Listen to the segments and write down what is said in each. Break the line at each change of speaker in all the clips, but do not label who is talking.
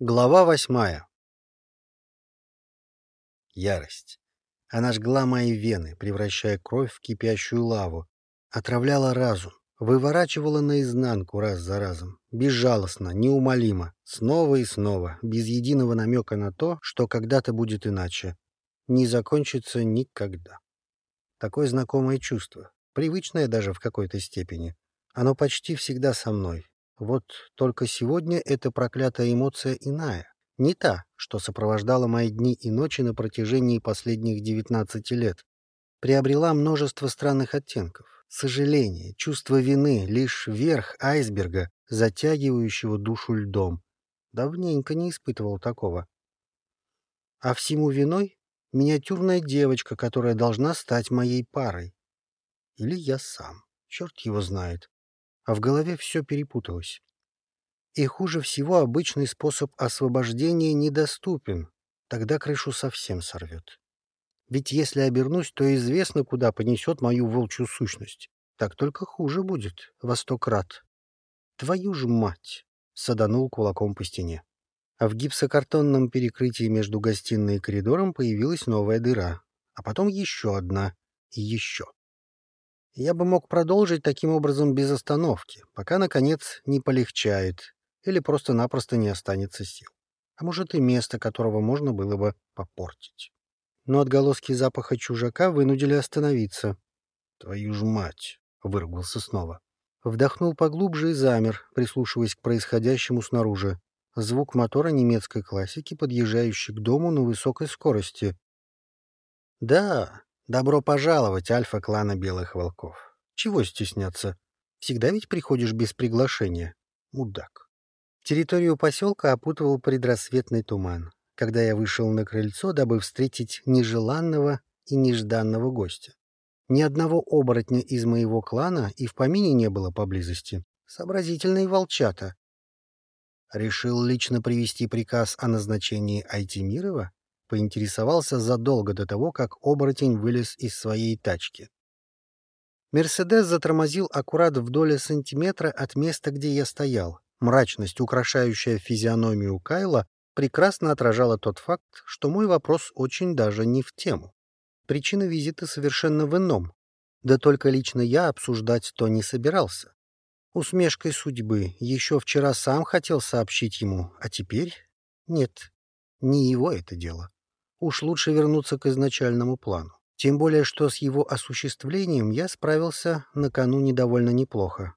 Глава восьмая. Ярость. Она жгла мои вены, превращая кровь в кипящую лаву, отравляла разум, выворачивала наизнанку раз за разом, безжалостно, неумолимо, снова и снова, без единого намека на то, что когда-то будет иначе, не закончится никогда. Такое знакомое чувство, привычное даже в какой-то степени. Оно почти всегда со мной, вот только сегодня эта проклятая эмоция иная. Не та, что сопровождала мои дни и ночи на протяжении последних 19 лет. Приобрела множество странных оттенков. Сожаление, чувство вины — лишь верх айсберга, затягивающего душу льдом. Давненько не испытывал такого. А всему виной — миниатюрная девочка, которая должна стать моей парой. Или я сам. Черт его знает а в голове все перепуталось. И хуже всего обычный способ освобождения недоступен, тогда крышу совсем сорвет. Ведь если обернусь, то известно, куда понесет мою волчью сущность. Так только хуже будет, во сто крат. Твою ж мать! — саданул кулаком по стене. А в гипсокартонном перекрытии между гостиной и коридором появилась новая дыра, а потом еще одна и еще. Я бы мог продолжить таким образом без остановки, пока, наконец, не полегчает или просто-напросто не останется сил. А может, и место, которого можно было бы попортить. Но отголоски запаха чужака вынудили остановиться. «Твою ж мать!» — выругался снова. Вдохнул поглубже и замер, прислушиваясь к происходящему снаружи. Звук мотора немецкой классики, подъезжающий к дому на высокой скорости. Да, Добро пожаловать, альфа клана Белых Волков. Чего стесняться? Всегда ведь приходишь без приглашения. Мудак. Территорию поселка опутывал предрассветный туман, когда я вышел на крыльцо, дабы встретить нежеланного и нежданного гостя. Ни одного оборотня из моего клана и в помине не было поблизости. Сообразительные волчата. Решил лично привести приказ о назначении Айтимирова? Поинтересовался задолго до того, как оборотень вылез из своей тачки. Мерседес затормозил аккурат в доле сантиметра от места, где я стоял. Мрачность, украшающая физиономию Кайла, прекрасно отражала тот факт, что мой вопрос очень даже не в тему. Причина визита совершенно в ином. Да только лично я обсуждать то не собирался. Усмешкой судьбы еще вчера сам хотел сообщить ему, а теперь нет, не его это дело. Уж лучше вернуться к изначальному плану. Тем более, что с его осуществлением я справился накануне довольно неплохо.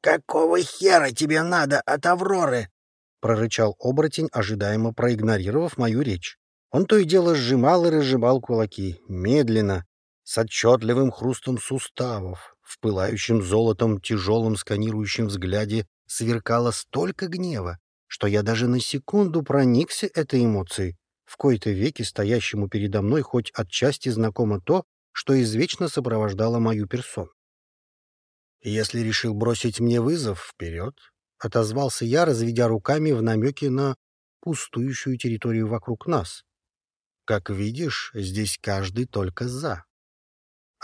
«Какого хера тебе надо от Авроры?»
— прорычал оборотень, ожидаемо проигнорировав мою речь. Он то и дело сжимал и разжимал кулаки, медленно, с отчетливым хрустом суставов. В пылающем золотом тяжелом сканирующем взгляде сверкало столько гнева, что я даже на секунду проникся этой эмоцией в кои-то веки стоящему передо мной хоть отчасти знакомо то, что извечно сопровождало мою персону. «Если решил бросить мне вызов, вперед!» — отозвался я, разведя руками в намеке на пустующую территорию вокруг нас. «Как видишь, здесь каждый только за».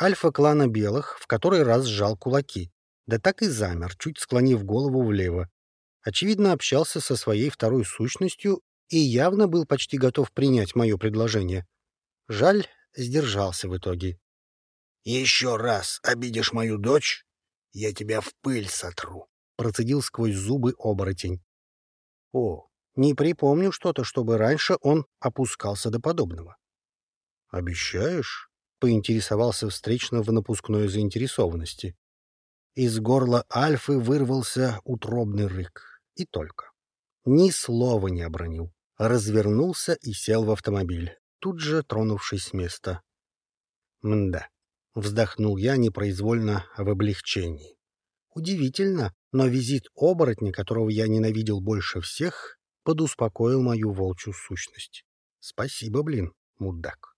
Альфа клана белых в который раз сжал кулаки, да так и замер, чуть склонив голову влево. Очевидно, общался со своей второй сущностью и явно был почти готов принять мое предложение. Жаль, сдержался в итоге.
— Еще раз обидишь мою дочь, я тебя в пыль сотру, —
процедил сквозь зубы оборотень. — О, не припомню что-то, чтобы раньше он опускался до подобного. — Обещаешь? — поинтересовался встречно в напускной заинтересованности. Из горла Альфы вырвался утробный рык. И только. Ни слова не обронил развернулся и сел в автомобиль, тут же тронувшись с места. «Мда», — вздохнул я непроизвольно в облегчении. Удивительно, но визит оборотня, которого я ненавидел больше всех, подуспокоил мою волчью сущность. Спасибо, блин, мудак.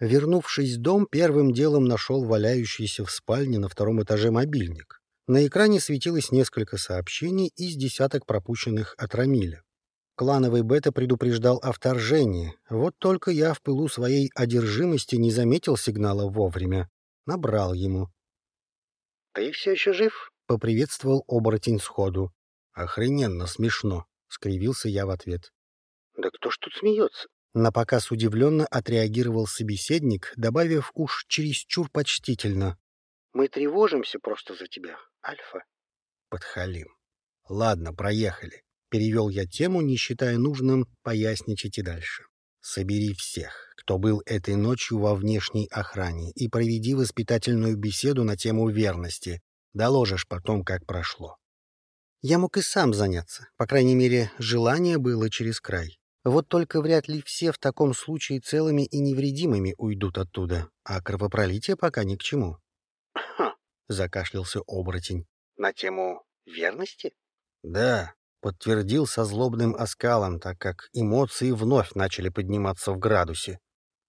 Вернувшись в дом, первым делом нашел валяющийся в спальне на втором этаже мобильник. На экране светилось несколько сообщений из десяток пропущенных от Рамиля. Клановый бета предупреждал о вторжении. Вот только я в пылу своей одержимости не заметил сигнала вовремя. Набрал ему. — Ты все еще жив? — поприветствовал оборотень сходу. Охрененно смешно. — скривился я в ответ.
«Да кто ж тут смеется?»
На показ удивленно отреагировал собеседник, добавив уж чересчур почтительно.
«Мы тревожимся просто за тебя, Альфа».
Подхалим. Ладно, проехали. Перевел я тему, не считая нужным поясничать и дальше. Собери всех, кто был этой ночью во внешней охране, и проведи воспитательную беседу на тему верности. Доложишь потом, как прошло. Я мог и сам заняться. По крайней мере, желание было через край. Вот только вряд ли все в таком случае целыми и невредимыми уйдут оттуда, а кровопролитие пока ни к чему. Закашлялся оборотень.
«На тему верности?»
«Да», — подтвердил со злобным оскалом, так как эмоции вновь начали подниматься в градусе.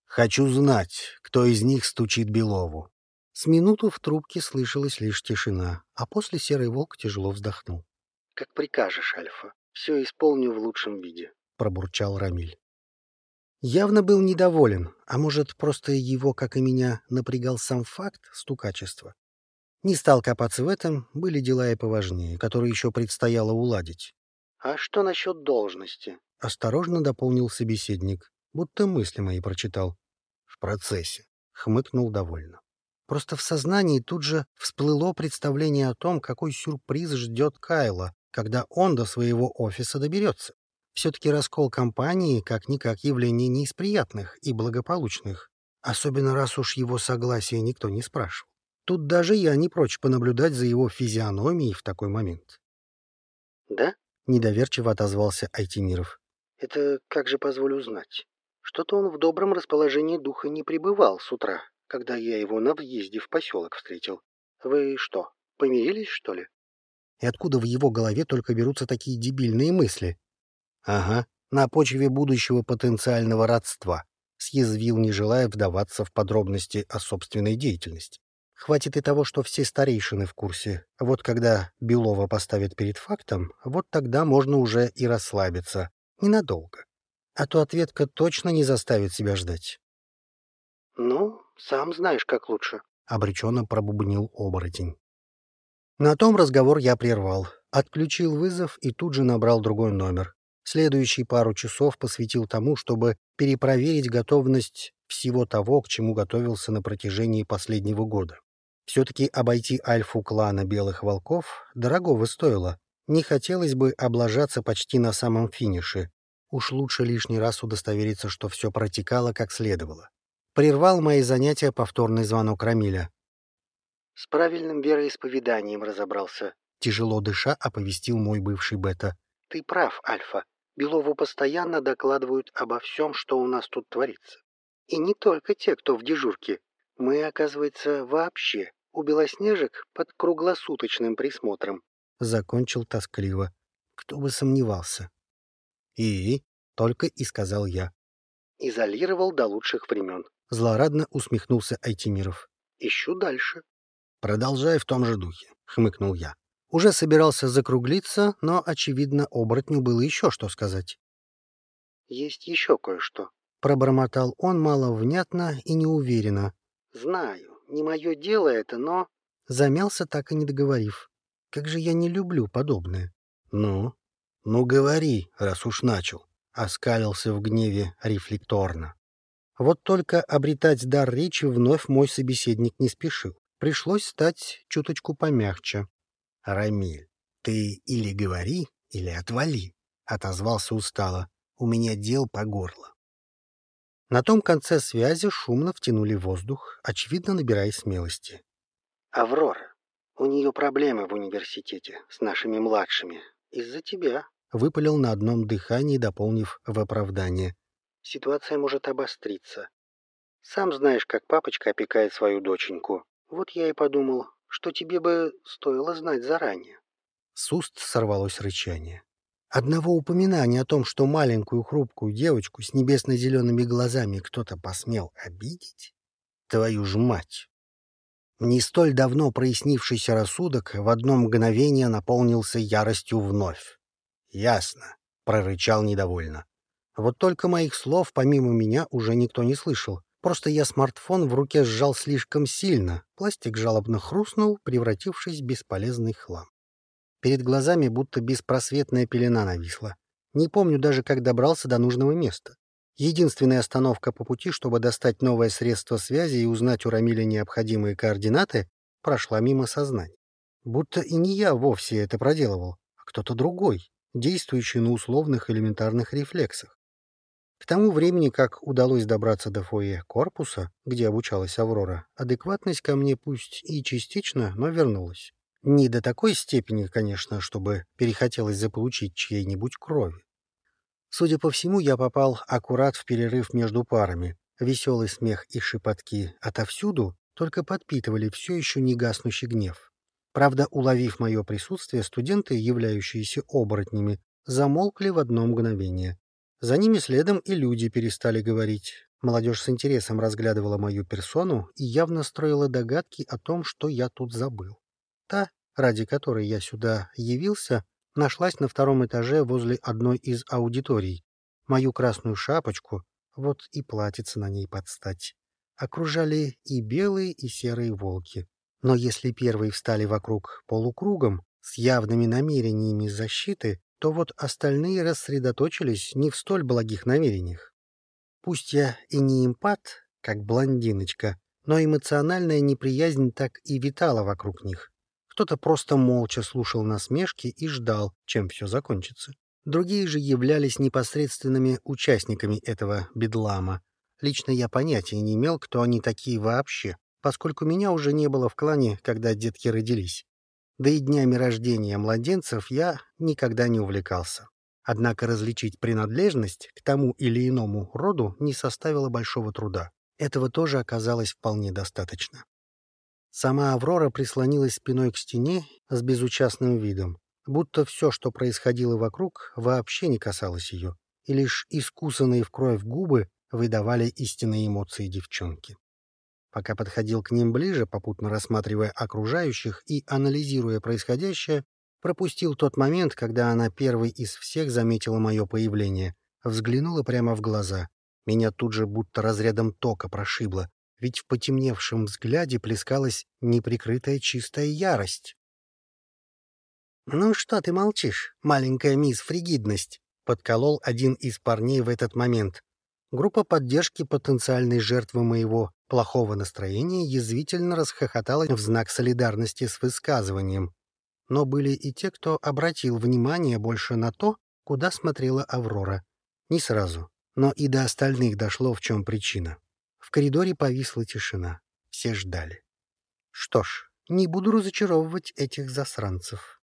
«Хочу знать, кто из них стучит Белову». С минуту в трубке слышалась лишь тишина, а после серый волк тяжело вздохнул.
«Как прикажешь, Альфа. Все исполню в лучшем виде», —
пробурчал Рамиль. Явно был недоволен, а может, просто его, как и меня, напрягал сам факт стукачества. Не стал копаться в этом, были дела и поважнее, которые еще предстояло уладить.
«А что насчет должности?»
— осторожно дополнил собеседник, будто мысли мои прочитал. «В процессе», — хмыкнул довольно. Просто в сознании тут же всплыло представление о том, какой сюрприз ждет Кайла, когда он до своего офиса доберется. Все-таки раскол компании как-никак явление не из приятных и благополучных, особенно раз уж его согласия никто не спрашивал. Тут даже я не прочь понаблюдать за его физиономией в такой момент.
«Да?»
— недоверчиво отозвался Айтимиров.
«Это как же позволю узнать? Что-то он в добром расположении духа не пребывал с утра, когда я его на въезде в поселок встретил. Вы что, помирились, что ли?»
И откуда в его голове только берутся такие дебильные мысли? Ага, на почве будущего потенциального родства. Съязвил, не желая вдаваться в подробности о собственной деятельности. Хватит и того, что все старейшины в курсе. Вот когда Белова поставят перед фактом, вот тогда можно уже и расслабиться. Ненадолго. А то ответка точно не заставит себя ждать.
— Ну, сам знаешь, как лучше, —
обреченно пробубнил оборотень. На том разговор я прервал, отключил вызов и тут же набрал другой номер. Следующие пару часов посвятил тому, чтобы перепроверить готовность всего того, к чему готовился на протяжении последнего года. Все-таки обойти альфу клана Белых Волков дорогого стоило. Не хотелось бы облажаться почти на самом финише. Уж лучше лишний раз удостовериться, что все протекало как следовало. Прервал мои занятия повторный звонок Рамиля.
С правильным вероисповеданием разобрался.
Тяжело дыша, оповестил мой бывший бета.
Ты прав, Альфа. Белову постоянно докладывают обо всем, что у нас тут творится. И не только те, кто в дежурке. Мы, оказывается, вообще у Белоснежек под круглосуточным присмотром.
Закончил тоскливо. Кто бы сомневался. И? Только и сказал я.
Изолировал до лучших времен.
Злорадно усмехнулся Айтимиров.
Ищу дальше.
«Продолжай в том же духе», — хмыкнул я. Уже собирался закруглиться, но, очевидно, оборотню было еще что сказать.
«Есть еще кое-что», —
пробормотал он маловнятно и неуверенно.
«Знаю, не мое дело это, но...»
Замялся, так и не договорив. «Как же я не люблю подобное». «Ну? Ну, говори, раз уж начал», — оскалился в гневе рефлекторно. Вот только обретать дар речи вновь мой собеседник не спешил. Пришлось стать чуточку помягче. — Рамиль, ты или говори, или отвали, — отозвался устало. — У меня дел по горло. На том конце связи шумно втянули воздух, очевидно набирая смелости.
— Аврора, у нее проблемы в университете с нашими младшими. Из-за тебя.
— выпалил на одном дыхании, дополнив в оправдание.
— Ситуация может обостриться. Сам знаешь, как папочка опекает свою доченьку. Вот я и подумал, что тебе бы стоило знать заранее.
С уст сорвалось рычание. Одного упоминания о том, что маленькую хрупкую девочку с небесно-зелеными глазами кто-то посмел обидеть? Твою ж мать! Не столь давно прояснившийся рассудок в одно мгновение наполнился яростью вновь. «Ясно», — прорычал недовольно. Вот только моих слов помимо меня уже никто не слышал. Просто я смартфон в руке сжал слишком сильно, пластик жалобно хрустнул, превратившись в бесполезный хлам. Перед глазами будто беспросветная пелена нависла. Не помню даже, как добрался до нужного места. Единственная остановка по пути, чтобы достать новое средство связи и узнать у Рамиля необходимые координаты, прошла мимо сознания. Будто и не я вовсе это проделывал, а кто-то другой, действующий на условных элементарных рефлексах. К тому времени, как удалось добраться до фойе корпуса, где обучалась Аврора, адекватность ко мне пусть и частично, но вернулась. Не до такой степени, конечно, чтобы перехотелось заполучить чьей-нибудь крови. Судя по всему, я попал аккурат в перерыв между парами. Веселый смех и шепотки отовсюду только подпитывали все еще не гаснущий гнев. Правда, уловив мое присутствие, студенты, являющиеся оборотнями, замолкли в одно мгновение. За ними следом и люди перестали говорить. Молодежь с интересом разглядывала мою персону и явно строила догадки о том, что я тут забыл. Та, ради которой я сюда явился, нашлась на втором этаже возле одной из аудиторий. Мою красную шапочку, вот и платится на ней подстать, окружали и белые, и серые волки. Но если первые встали вокруг полукругом с явными намерениями защиты, то вот остальные рассредоточились не в столь благих намерениях. Пусть я и не импат, как блондиночка, но эмоциональная неприязнь так и витала вокруг них. Кто-то просто молча слушал насмешки и ждал, чем все закончится. Другие же являлись непосредственными участниками этого бедлама. Лично я понятия не имел, кто они такие вообще, поскольку меня уже не было в клане, когда детки родились. Да и днями рождения младенцев я никогда не увлекался. Однако различить принадлежность к тому или иному роду не составило большого труда. Этого тоже оказалось вполне достаточно. Сама Аврора прислонилась спиной к стене с безучастным видом, будто все, что происходило вокруг, вообще не касалось ее, и лишь искусанные в кровь губы выдавали истинные эмоции девчонки. Пока подходил к ним ближе, попутно рассматривая окружающих и анализируя происходящее, пропустил тот момент, когда она первой из всех заметила мое появление, взглянула прямо в глаза. Меня тут же будто разрядом тока прошибло, ведь в потемневшем взгляде плескалась неприкрытая чистая ярость. «Ну что ты молчишь, маленькая мисс Фригидность?» — подколол один из парней в этот момент. Группа поддержки потенциальной жертвы моего плохого настроения язвительно расхохоталась в знак солидарности с высказыванием. Но были и те, кто обратил внимание больше на то, куда смотрела Аврора. Не сразу, но и до остальных дошло, в чем причина. В коридоре повисла тишина. Все ждали. Что ж, не буду разочаровывать этих засранцев.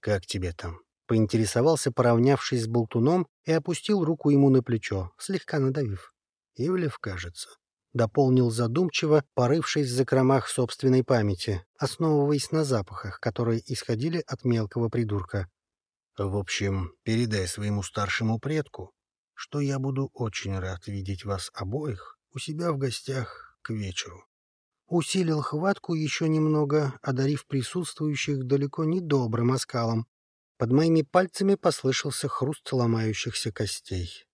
«Как тебе там?» — поинтересовался, поравнявшись с болтуном, и опустил руку ему на плечо, слегка надавив. «Ивлев, кажется». Дополнил задумчиво, порывшись в закромах собственной памяти, основываясь на запахах, которые исходили от мелкого придурка. «В общем, передай своему старшему предку, что я буду очень рад видеть вас обоих у себя в гостях к вечеру. Усилил хватку еще немного, одарив присутствующих далеко не добрым оскалом. Под моими пальцами послышался хруст ломающихся костей.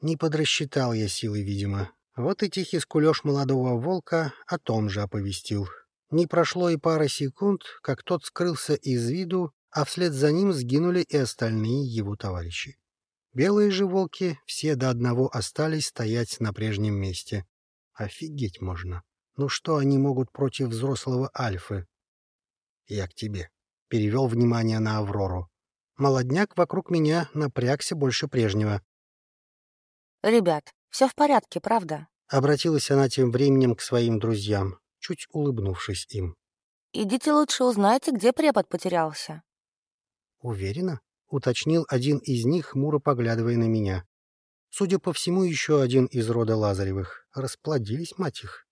Не подрасчитал я силы, видимо. Вот и тихий скулеж молодого волка о том же оповестил. Не прошло и пара секунд, как тот скрылся из виду, а вслед за ним сгинули и остальные его товарищи. Белые же волки все до одного остались стоять на прежнем месте. Офигеть можно. Ну что они могут против взрослого Альфы? Я к тебе. Перевел внимание на Аврору. Молодняк вокруг меня напрягся больше прежнего.
«Ребят, все в порядке, правда?»
Обратилась она тем временем к своим друзьям, чуть улыбнувшись им.
«Идите лучше узнайте, где препод потерялся».
«Уверена?» — уточнил один из них, хмуро поглядывая на меня. Судя по всему, еще один из рода Лазаревых. Расплодились, мать их.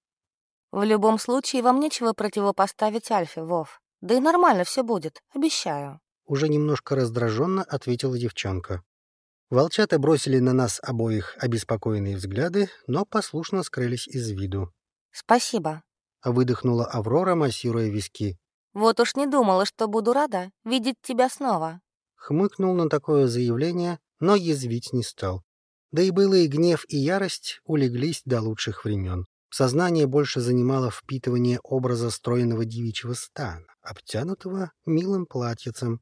«В любом случае, вам нечего противопоставить Альфе, Вов. Да и нормально все будет, обещаю».
Уже немножко раздраженно ответила девчонка. Волчата бросили на нас обоих обеспокоенные взгляды, но послушно скрылись из виду.
«Спасибо», —
выдохнула Аврора, массируя виски.
«Вот уж не думала, что буду рада видеть тебя снова»
хмыкнул на такое заявление, но язвить не стал. Да и былый гнев и ярость улеглись до лучших времен. Сознание больше занимало впитывание образа стройного девичьего стана, обтянутого милым платьицем.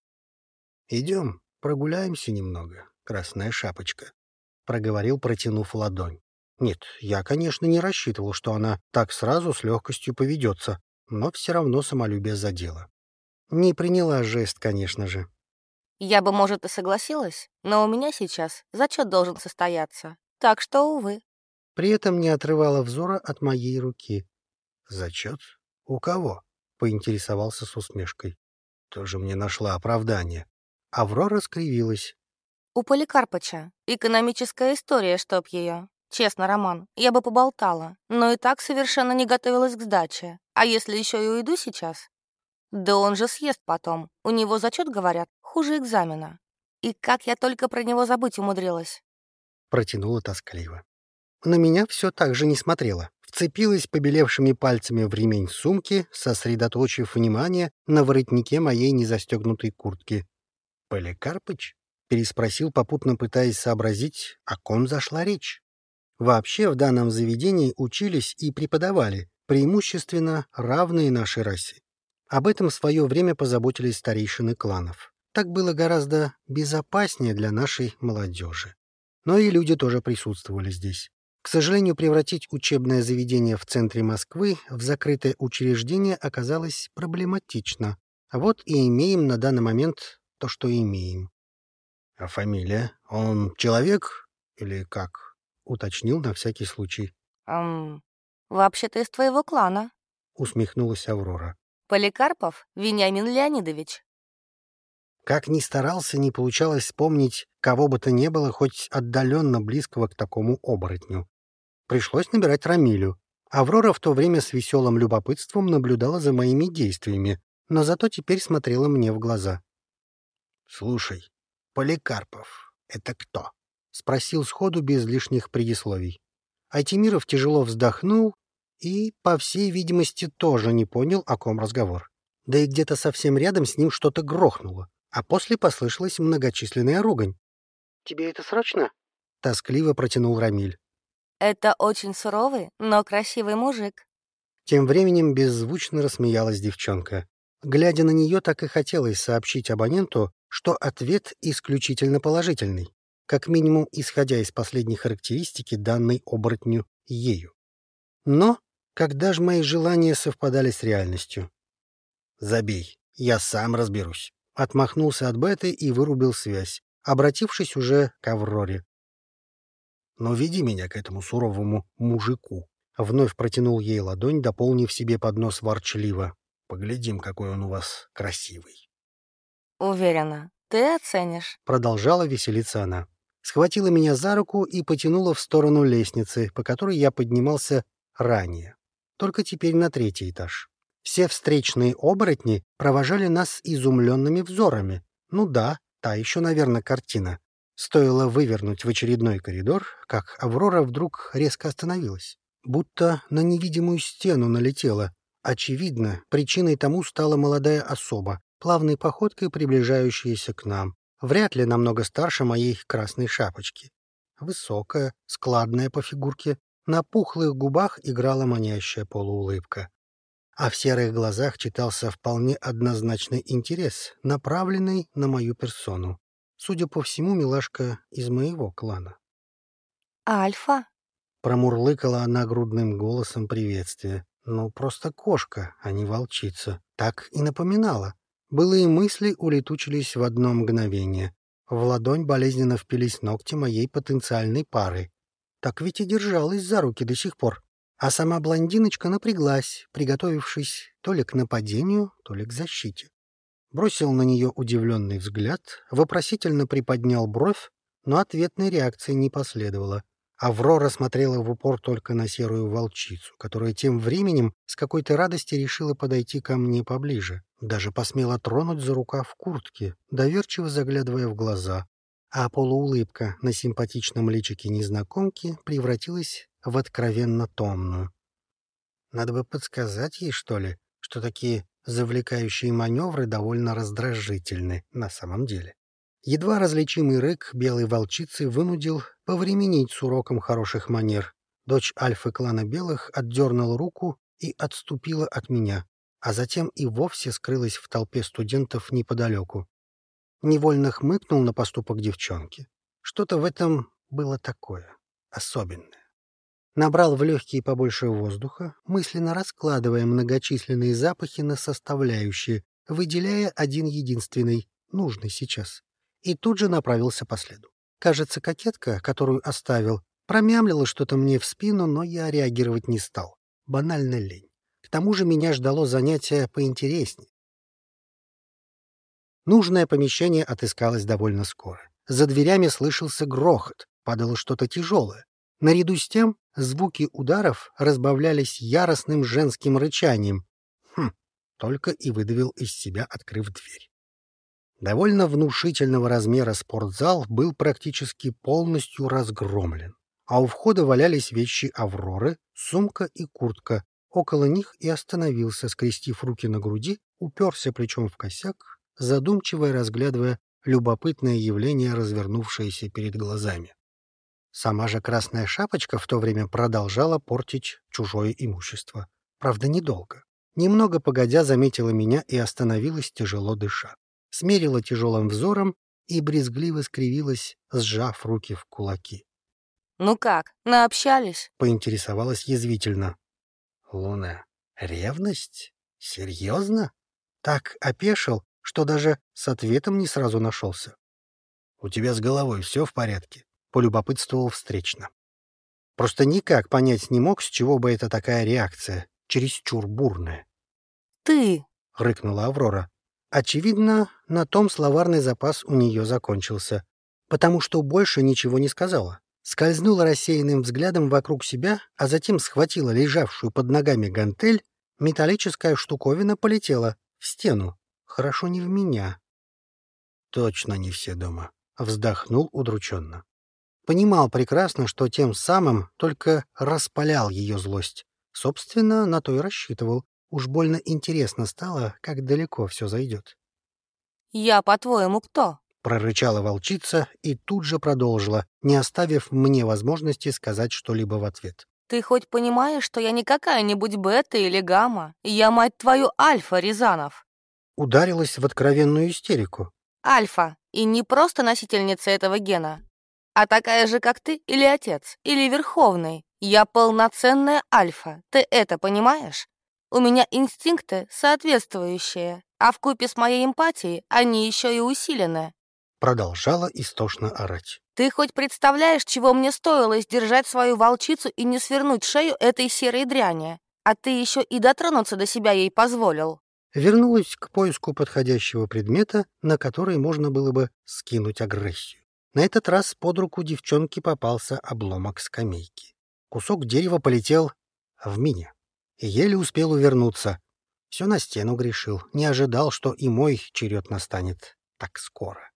«Идем», прогуляемся немного, красная шапочка», — проговорил, протянув ладонь. Нет, я, конечно, не рассчитывал, что она так сразу с легкостью поведется, но все равно самолюбие задело. Не приняла жест, конечно же.
Я бы, может, и согласилась, но у меня сейчас зачет должен состояться, так что, увы.
При этом не отрывала взора от моей руки. Зачет? У кого? Поинтересовался с усмешкой. Тоже мне нашла оправдание. Аврора скривилась.
У Поликарпыча. Экономическая история, чтоб ее. Честно, Роман, я бы поболтала, но и так совершенно не готовилась к сдаче. А если еще и уйду сейчас? Да он же съест потом. У него зачет, говорят, хуже экзамена. И как я только про него забыть умудрилась.
Протянула тоскливо. На меня все так же не смотрела. Вцепилась побелевшими пальцами в ремень сумки, сосредоточив внимание на воротнике моей незастегнутой куртки. «Поликарпыч?» — переспросил, попутно пытаясь сообразить, о ком зашла речь. Вообще в данном заведении учились и преподавали, преимущественно равные нашей расе. Об этом в свое время позаботились старейшины кланов. Так было гораздо безопаснее для нашей молодежи. Но и люди тоже присутствовали здесь. К сожалению, превратить учебное заведение в центре Москвы в закрытое учреждение оказалось проблематично. Вот и имеем на данный момент то, что имеем. — А фамилия? Он человек или как? — уточнил на всякий случай.
«Эм, вообще-то из твоего клана», —
усмехнулась Аврора.
«Поликарпов Вениамин Леонидович».
Как ни старался, не получалось вспомнить кого бы то ни было, хоть отдаленно близкого к такому оборотню. Пришлось набирать Рамилю. Аврора в то время с веселым любопытством наблюдала за моими действиями, но зато теперь смотрела мне в глаза. — Слушай, Поликарпов — это кто? — спросил сходу без лишних предисловий. Айтимиров тяжело вздохнул и, по всей видимости, тоже не понял, о ком разговор. Да и где-то совсем рядом с ним что-то грохнуло, а после послышалась многочисленная ругань.
«Тебе это срочно?»
— тоскливо протянул Рамиль.
«Это очень суровый, но красивый мужик».
Тем временем беззвучно рассмеялась девчонка. Глядя на нее, так и хотелось сообщить абоненту, что ответ исключительно положительный как минимум исходя из последней характеристики, данной оборотню ею. Но когда же мои желания совпадали с реальностью? «Забей, я сам разберусь», — отмахнулся от Беты и вырубил связь, обратившись уже к Авроре. «Но веди меня к этому суровому мужику», — вновь протянул ей ладонь, дополнив себе поднос ворчливо. «Поглядим, какой он у вас красивый».
«Уверена, ты оценишь», —
продолжала веселиться она схватила меня за руку и потянула в сторону лестницы, по которой я поднимался ранее. Только теперь на третий этаж. Все встречные оборотни провожали нас изумленными взорами. Ну да, та еще, наверное, картина. Стоило вывернуть в очередной коридор, как Аврора вдруг резко остановилась. Будто на невидимую стену налетела. Очевидно, причиной тому стала молодая особа, плавной походкой приближающаяся к нам вряд ли намного старше моей красной шапочки. Высокая, складная по фигурке, на пухлых губах играла манящая полуулыбка. А в серых глазах читался вполне однозначный интерес, направленный на мою персону. Судя по всему, милашка из моего клана.
«Альфа?»
— промурлыкала она грудным голосом приветствия. Ну, просто кошка, а не волчица. Так и напоминала. Былые мысли улетучились в одно мгновение. В ладонь болезненно впились ногти моей потенциальной пары. Так ведь и держалась за руки до сих пор. А сама блондиночка напряглась, приготовившись то ли к нападению, то ли к защите. Бросил на нее удивленный взгляд, вопросительно приподнял бровь, но ответной реакции не последовало. Аврора смотрела в упор только на серую волчицу, которая тем временем с какой-то радости решила подойти ко мне поближе. Даже посмела тронуть за рукав куртки, доверчиво заглядывая в глаза. А полуулыбка на симпатичном личике незнакомки превратилась в откровенно томную. Надо бы подсказать ей, что ли, что такие завлекающие маневры довольно раздражительны на самом деле. Едва различимый рык белой волчицы вынудил повременить с уроком хороших манер. Дочь альфы клана белых отдернула руку и отступила от меня, а затем и вовсе скрылась в толпе студентов неподалеку. Невольно хмыкнул на поступок девчонки. Что-то в этом было такое, особенное. Набрал в легкие побольше воздуха, мысленно раскладывая многочисленные запахи на составляющие, выделяя один единственный, нужный сейчас. И тут же направился по следу. Кажется, кокетка, которую оставил, промямлила что-то мне в спину, но я реагировать не стал. Банально лень. К тому же меня ждало занятие поинтереснее. Нужное помещение отыскалось довольно скоро. За дверями слышался грохот, падало что-то тяжелое. Наряду с тем звуки ударов разбавлялись яростным женским рычанием. Хм, только и выдавил из себя, открыв дверь. Довольно внушительного размера спортзал был практически полностью разгромлен, а у входа валялись вещи Авроры, сумка и куртка. Около них и остановился, скрестив руки на груди, уперся плечом в косяк, задумчиво разглядывая любопытное явление, развернувшееся перед глазами. Сама же Красная Шапочка в то время продолжала портить чужое имущество. Правда, недолго. Немного погодя заметила меня и остановилась, тяжело дыша. Смерила тяжелым взором и брезгливо скривилась, сжав руки в кулаки.
«Ну как, наобщались?»
— поинтересовалась язвительно. «Луна, ревность? Серьезно?» Так опешил, что даже с ответом не сразу нашелся. «У тебя с головой все в порядке?» Полюбопытствовал встречно. Просто никак понять не мог, с чего бы это такая реакция, чересчур бурная.
«Ты!»
— рыкнула Аврора. Очевидно, на том словарный запас у нее закончился, потому что больше ничего не сказала. Скользнула рассеянным взглядом вокруг себя, а затем схватила лежавшую под ногами гантель, металлическая штуковина полетела в стену. Хорошо не в меня. Точно не все дома. Вздохнул удрученно. Понимал прекрасно, что тем самым только распалял ее злость. Собственно, на то и рассчитывал. Уж больно интересно стало, как далеко все зайдет.
«Я, по-твоему, кто?»
— прорычала волчица и тут же продолжила, не оставив мне возможности сказать что-либо в ответ.
«Ты хоть понимаешь, что я не какая-нибудь бета или гамма? Я, мать твою, альфа, Рязанов!»
Ударилась в откровенную истерику.
«Альфа, и не просто носительница этого гена, а такая же, как ты, или отец, или верховный. Я полноценная альфа, ты это понимаешь? У меня инстинкты соответствующие, а в купе с моей эмпатией они еще и усилены.
Продолжала истошно орать.
Ты хоть представляешь, чего мне стоило сдержать свою волчицу и не свернуть шею этой серой дряни? А ты еще и дотронуться до себя ей позволил.
Вернулась к поиску подходящего предмета, на который можно было бы скинуть агрессию. На этот раз под руку девчонки попался обломок скамейки. Кусок дерева полетел в меня. И еле успел увернуться. Все на стену грешил. Не ожидал, что и мой черед настанет так скоро.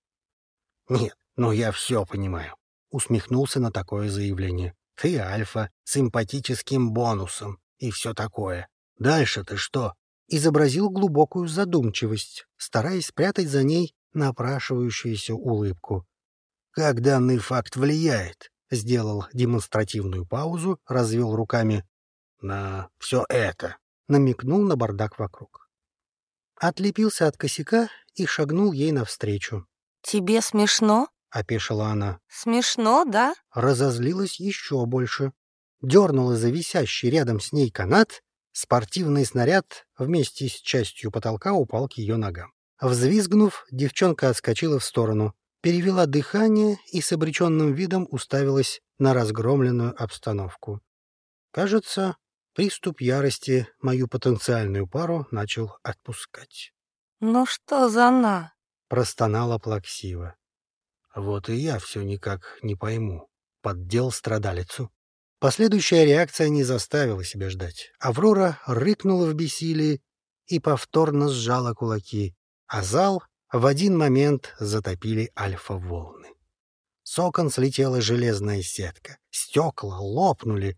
Нет, ну я все понимаю. Усмехнулся на такое заявление. Ты альфа, симпатическим бонусом и все такое. Дальше ты что? Изобразил глубокую задумчивость, стараясь спрятать за ней напрашивающуюся улыбку. Как данный факт влияет? Сделал демонстративную паузу, развел руками. На все это. Намекнул на бардак вокруг. Отлепился от косяка и шагнул ей навстречу.
«Тебе смешно?»
— опешила она.
«Смешно, да?»
Разозлилась еще больше. Дернула за висящий рядом с ней канат, спортивный снаряд вместе с частью потолка упал к ее ногам. Взвизгнув, девчонка отскочила в сторону перевела дыхание и с обреченным видом уставилась на разгромленную обстановку. Кажется, приступ ярости мою потенциальную пару начал отпускать.
«Ну что за на?»
— простонала плаксиво. «Вот и я все никак не пойму», — поддел страдалицу. Последующая реакция не заставила себя ждать. Аврора рыкнула в бессилии и повторно сжала кулаки, а зал в один момент затопили альфа-волны. С окон слетела железная сетка, стекла лопнули.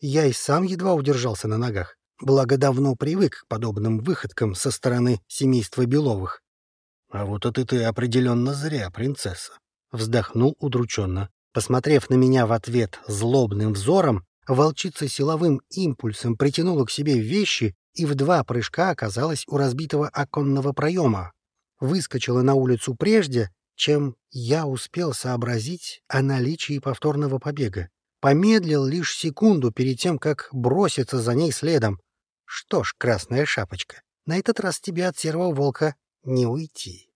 Я и сам едва удержался на ногах, благо давно привык к подобным выходкам со стороны семейства Беловых. — А вот это ты определенно зря, принцесса, — вздохнул удрученно. Посмотрев на меня в ответ злобным взором, волчица силовым импульсом притянула к себе вещи и в два прыжка оказалась у разбитого оконного проема, выскочила на улицу прежде, чем я успел сообразить о наличии повторного побега. Помедлил лишь секунду перед тем, как броситься за ней следом. Что ж, красная шапочка, на этот раз тебе от серого волка не уйти.